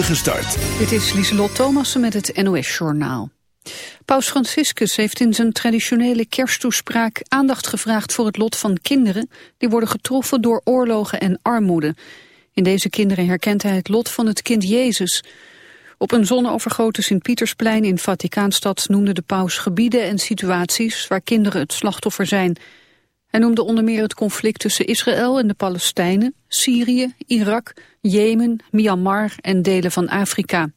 start. Dit is Lieselot Thomassen met het NOS-journaal. Paus Franciscus heeft in zijn traditionele kersttoespraak aandacht gevraagd voor het lot van kinderen die worden getroffen door oorlogen en armoede. In deze kinderen herkent hij het lot van het kind Jezus. Op een zonovergoten Sint-Pietersplein in Vaticaanstad noemde de paus gebieden en situaties waar kinderen het slachtoffer zijn. Hij noemde onder meer het conflict tussen Israël en de Palestijnen, Syrië, Irak, Jemen, Myanmar en delen van Afrika.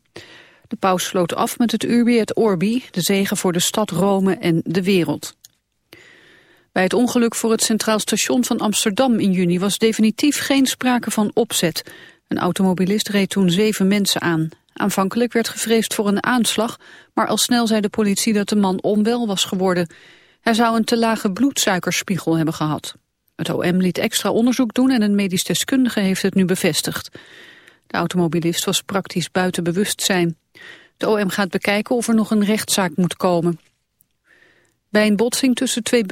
De paus sloot af met het Urbi et Orbi, de zegen voor de stad Rome en de wereld. Bij het ongeluk voor het Centraal Station van Amsterdam in juni was definitief geen sprake van opzet. Een automobilist reed toen zeven mensen aan. Aanvankelijk werd gevreesd voor een aanslag, maar al snel zei de politie dat de man onwel was geworden. Hij zou een te lage bloedsuikerspiegel hebben gehad. Het OM liet extra onderzoek doen en een medisch deskundige heeft het nu bevestigd. De automobilist was praktisch buiten bewustzijn. De OM gaat bekijken of er nog een rechtszaak moet komen. Bij een botsing tussen twee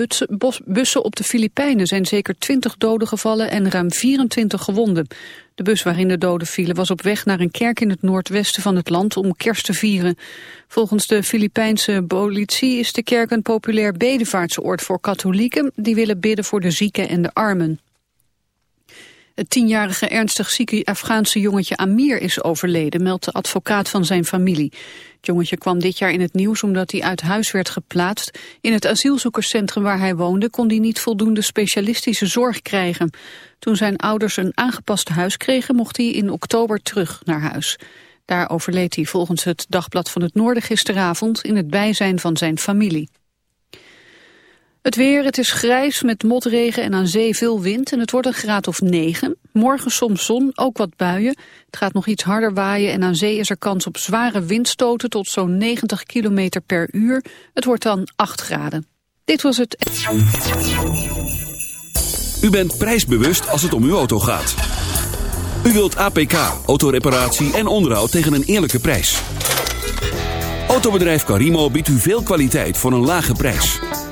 bussen op de Filipijnen zijn zeker 20 doden gevallen en ruim 24 gewonden. De bus waarin de doden vielen was op weg naar een kerk in het noordwesten van het land om kerst te vieren. Volgens de Filipijnse politie is de kerk een populair bedevaartsoord voor katholieken die willen bidden voor de zieken en de armen. Het tienjarige ernstig zieke Afghaanse jongetje Amir is overleden, meldt de advocaat van zijn familie. Het jongetje kwam dit jaar in het nieuws omdat hij uit huis werd geplaatst. In het asielzoekerscentrum waar hij woonde kon hij niet voldoende specialistische zorg krijgen. Toen zijn ouders een aangepast huis kregen mocht hij in oktober terug naar huis. Daar overleed hij volgens het Dagblad van het Noorden gisteravond in het bijzijn van zijn familie. Het weer, het is grijs met motregen en aan zee veel wind en het wordt een graad of 9. Morgen soms zon, ook wat buien. Het gaat nog iets harder waaien en aan zee is er kans op zware windstoten tot zo'n 90 km per uur. Het wordt dan 8 graden. Dit was het... U bent prijsbewust als het om uw auto gaat. U wilt APK, autoreparatie en onderhoud tegen een eerlijke prijs. Autobedrijf Carimo biedt u veel kwaliteit voor een lage prijs.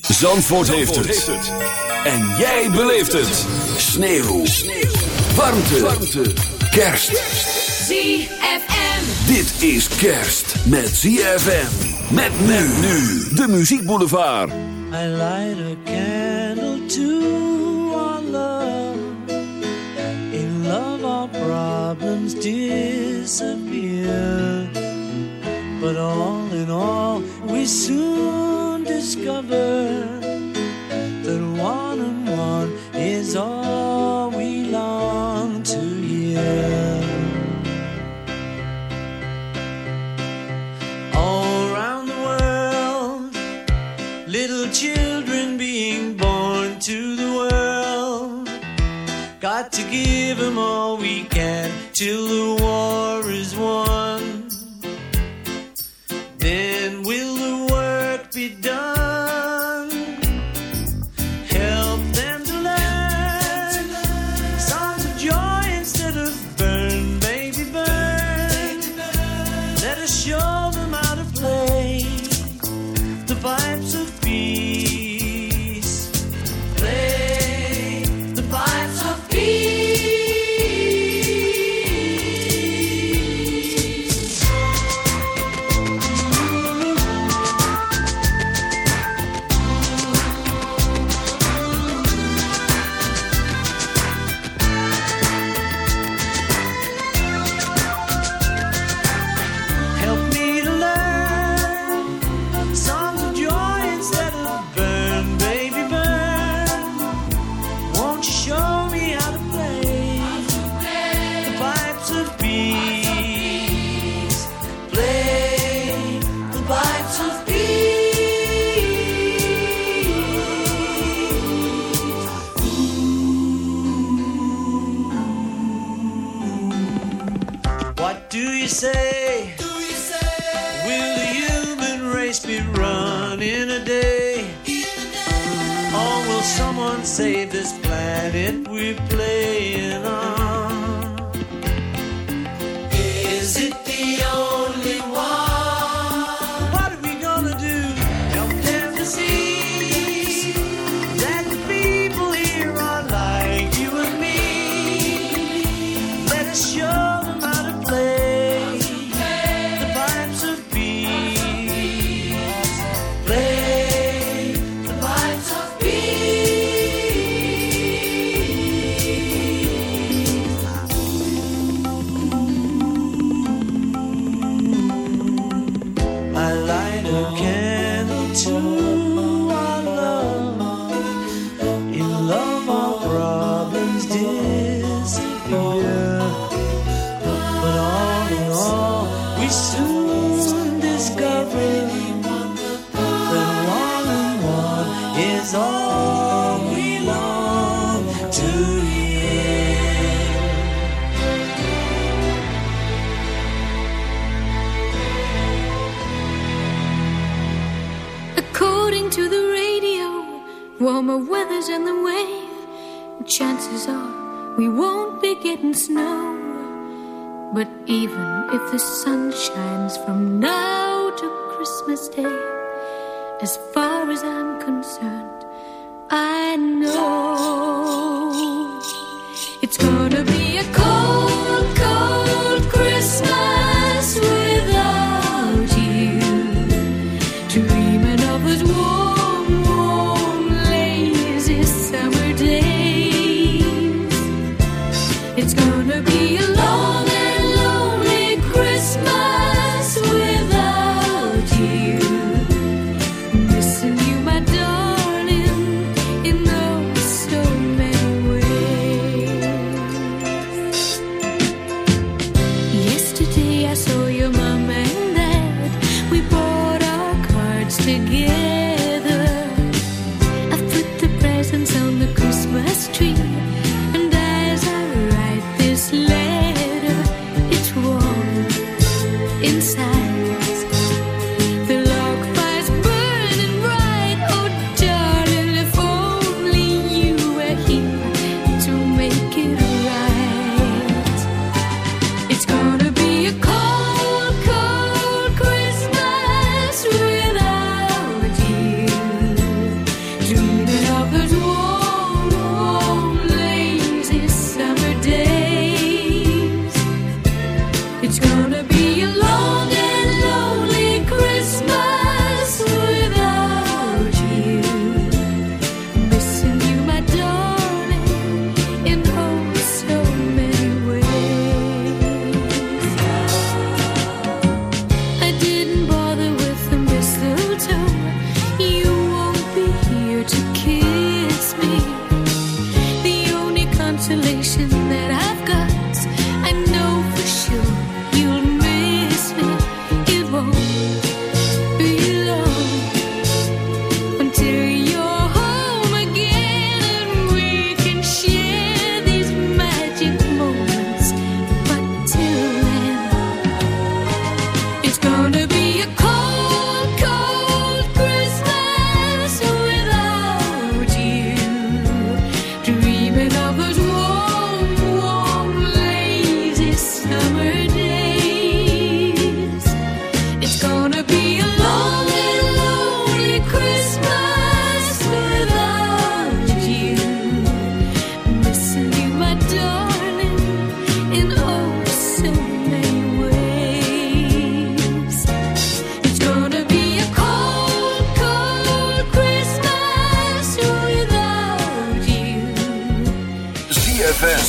Zandvoort, heeft, het. En jij beleeft het. Sneeuw. Sneeuw. Warmte. Warmte. Kerst. ZFM. Dit is kerst met ZFM. Met men nu. De Muziek Boulevard. I light a candle to our love. In love our problems disappear. But all in all we soon discover that one and one is all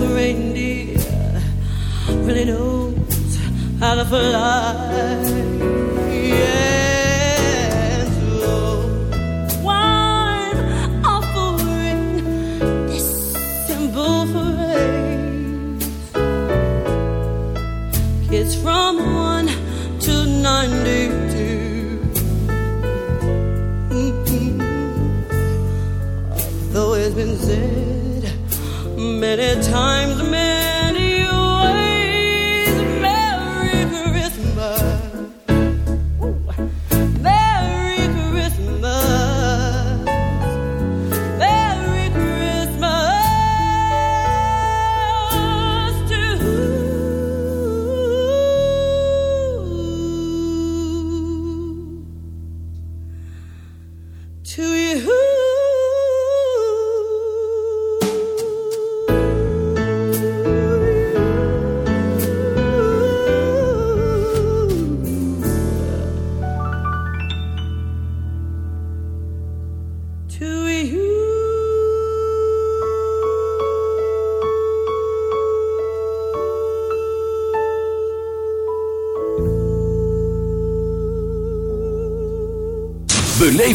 the reindeer really knows how to fly.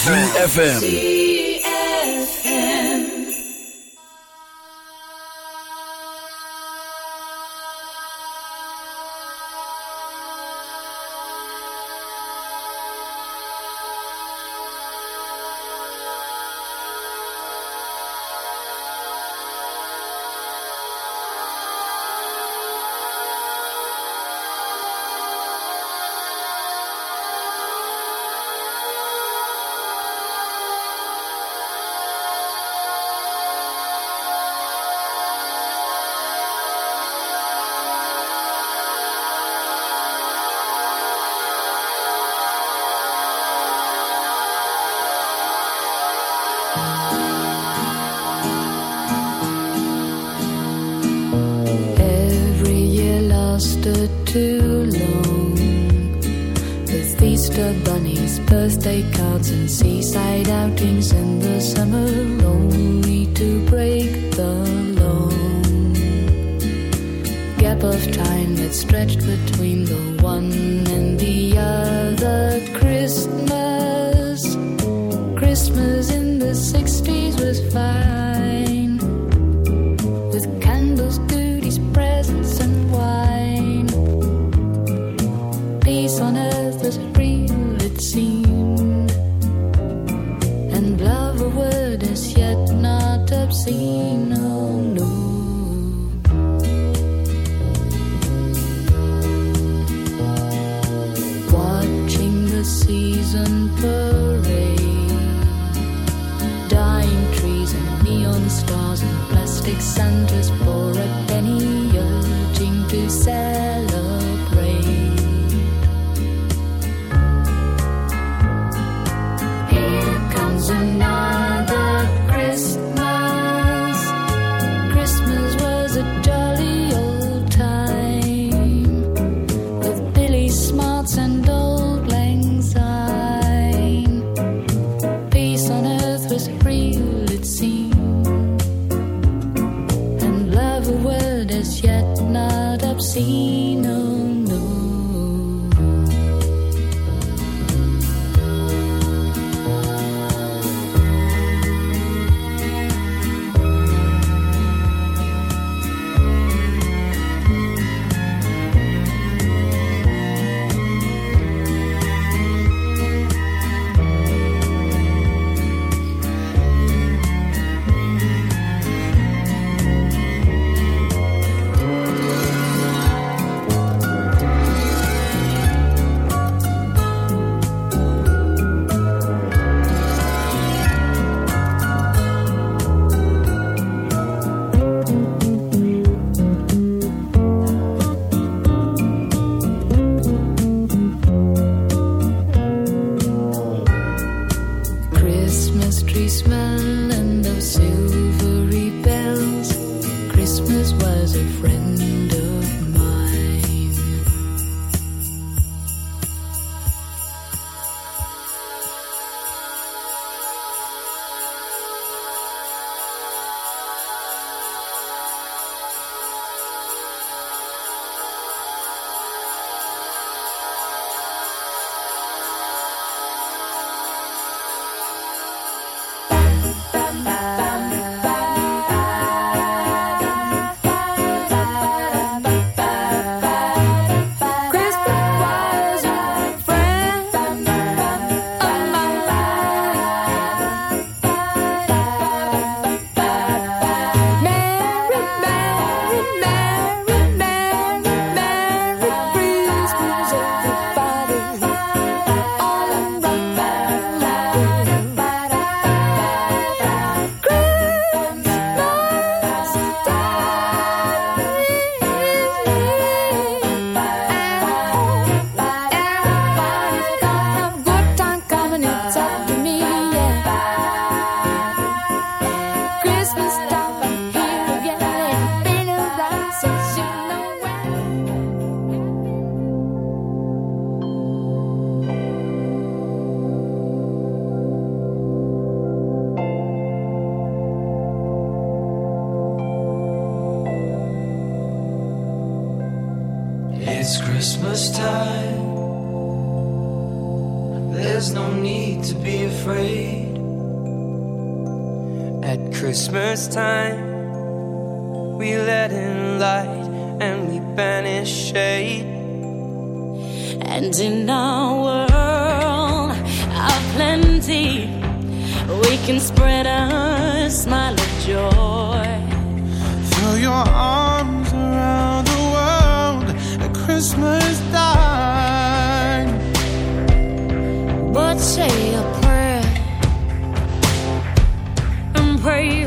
ZFM. parade. Dying trees and neon stars and plastic sandals. say a prayer and pray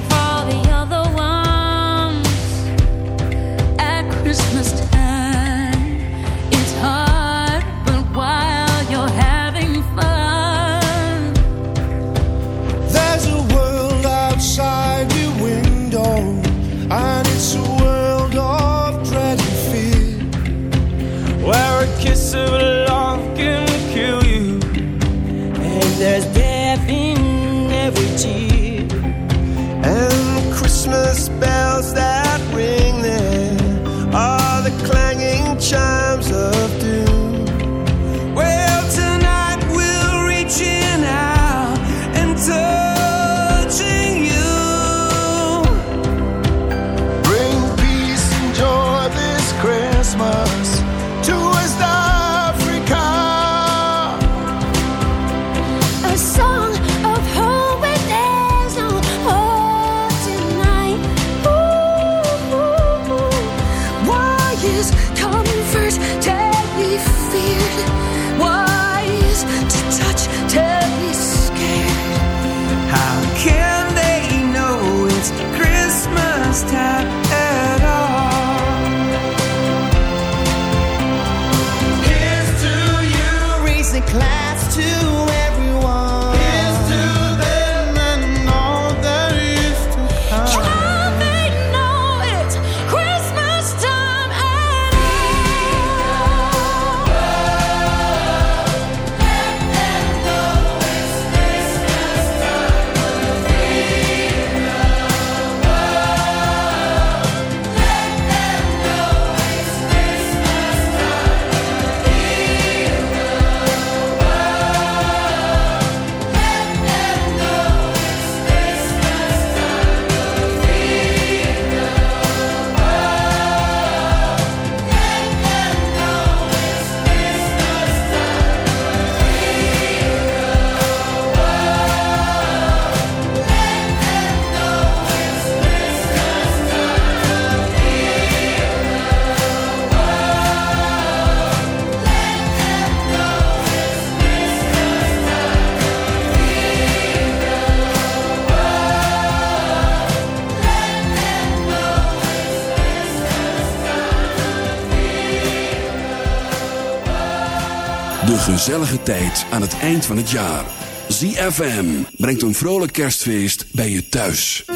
tijd aan het eind van het jaar. ZFM brengt een vrolijk kerstfeest bij je thuis. I'll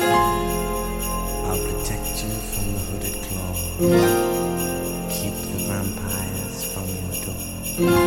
protect you from the hooded claw. Keep the vampires from your door.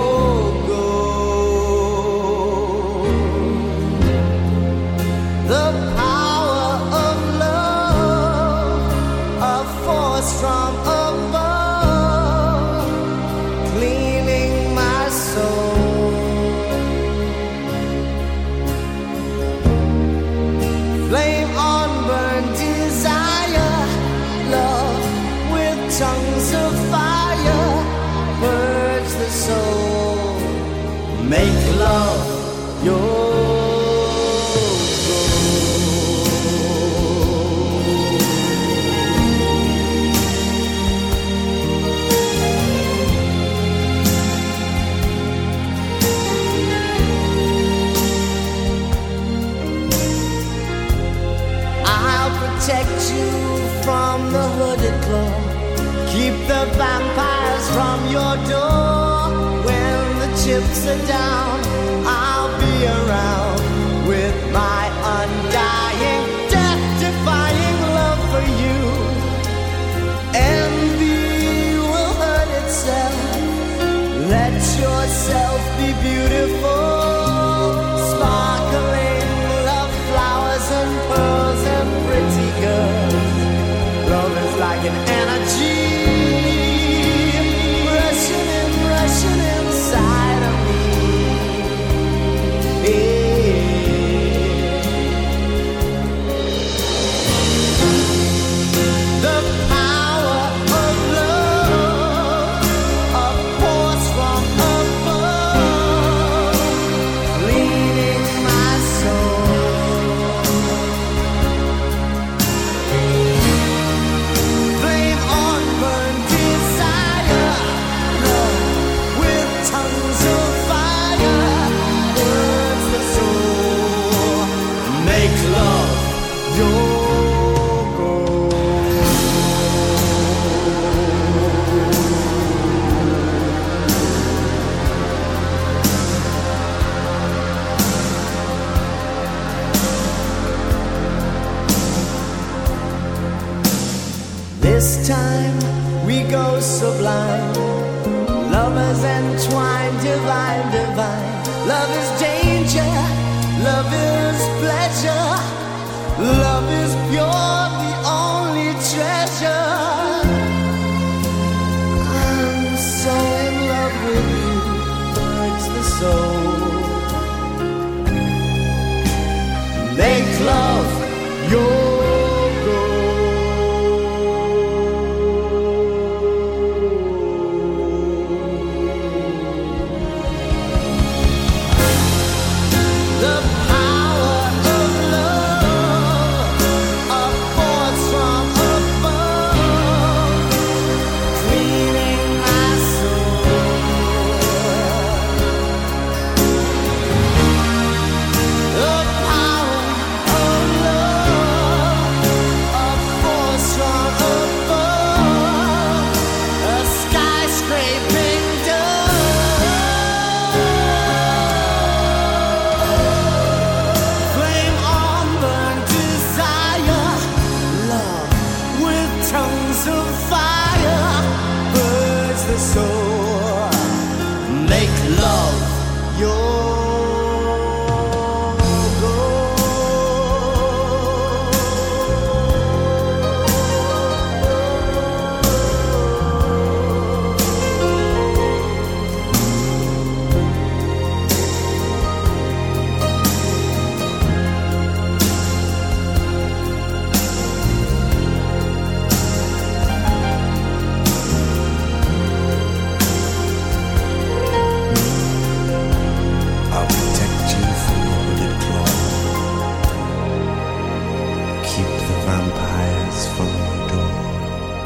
down. soul.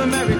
of America.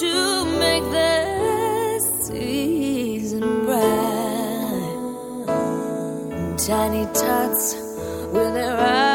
to make this season bright. Tiny tots with their eyes.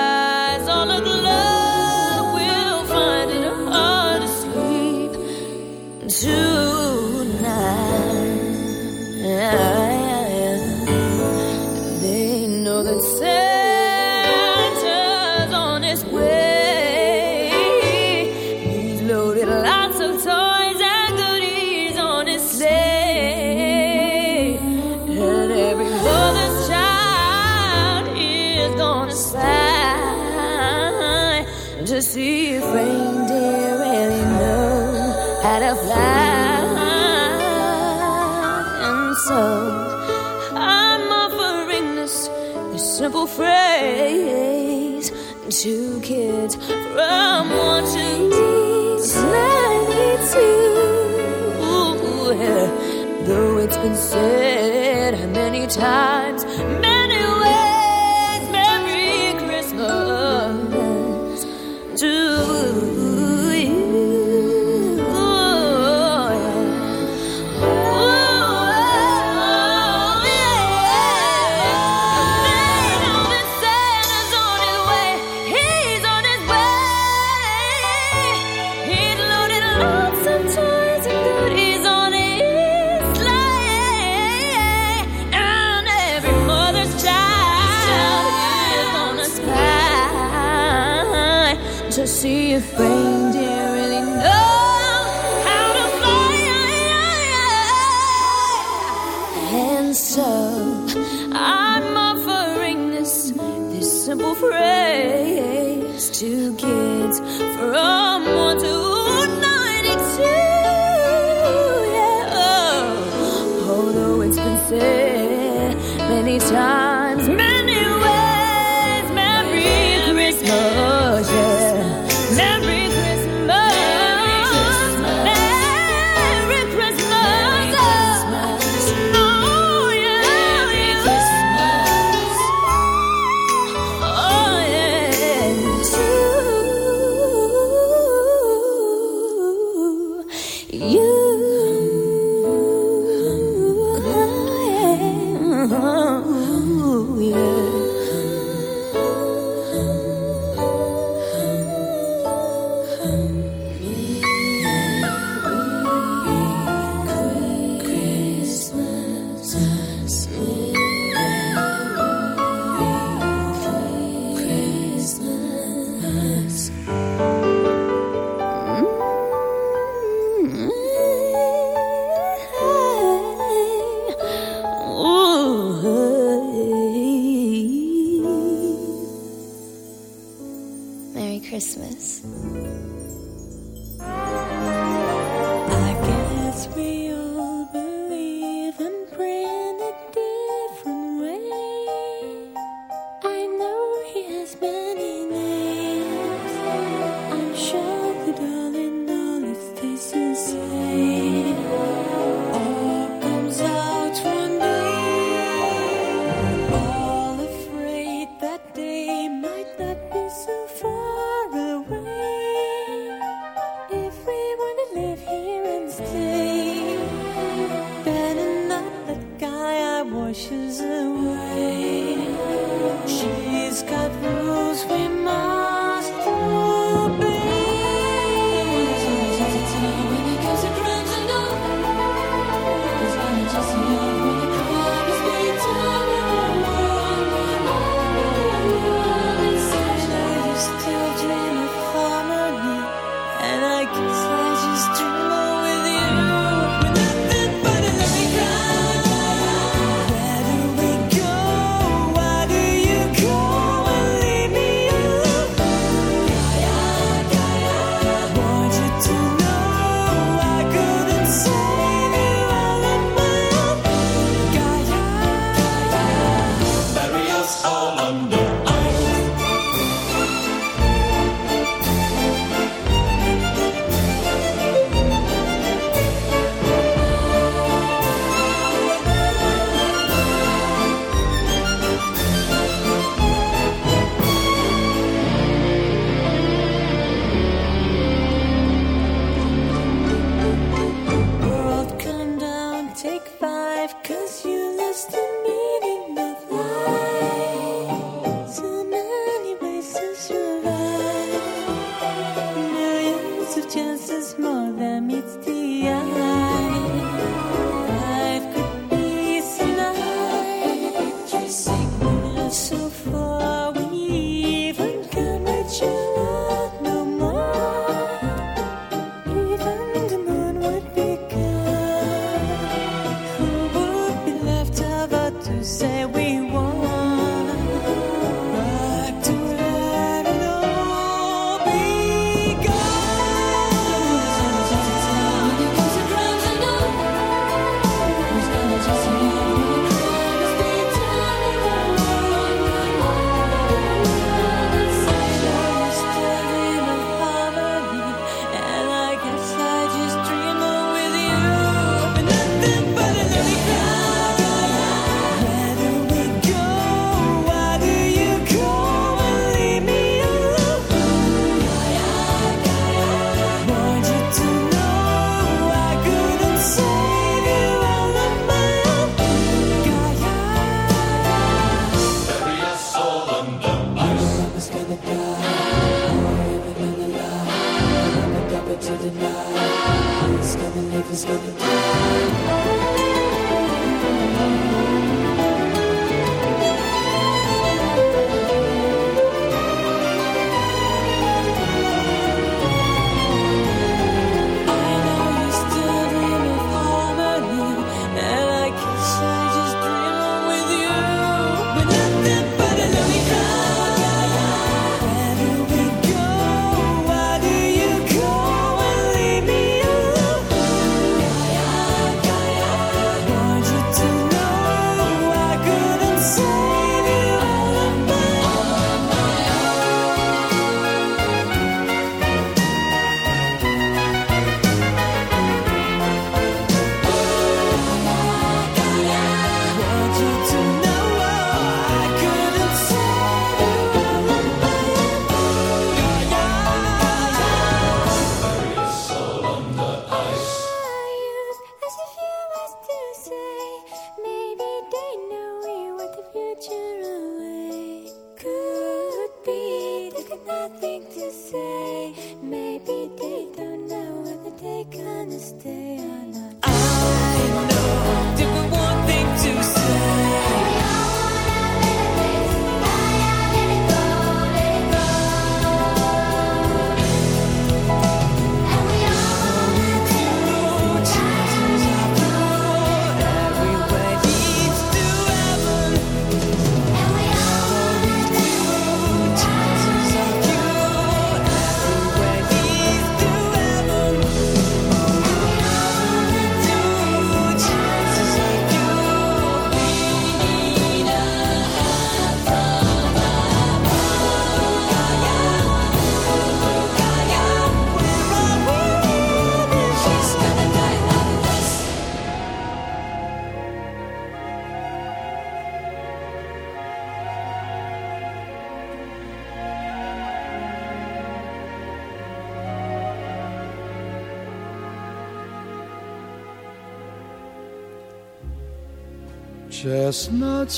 been said many times.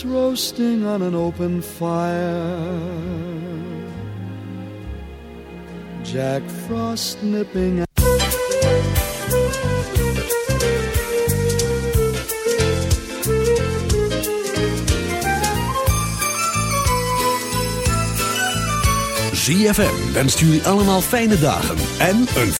Roasting on an open fire. Jack Frost nipping. ZFM wenst jullie allemaal fijne dagen en een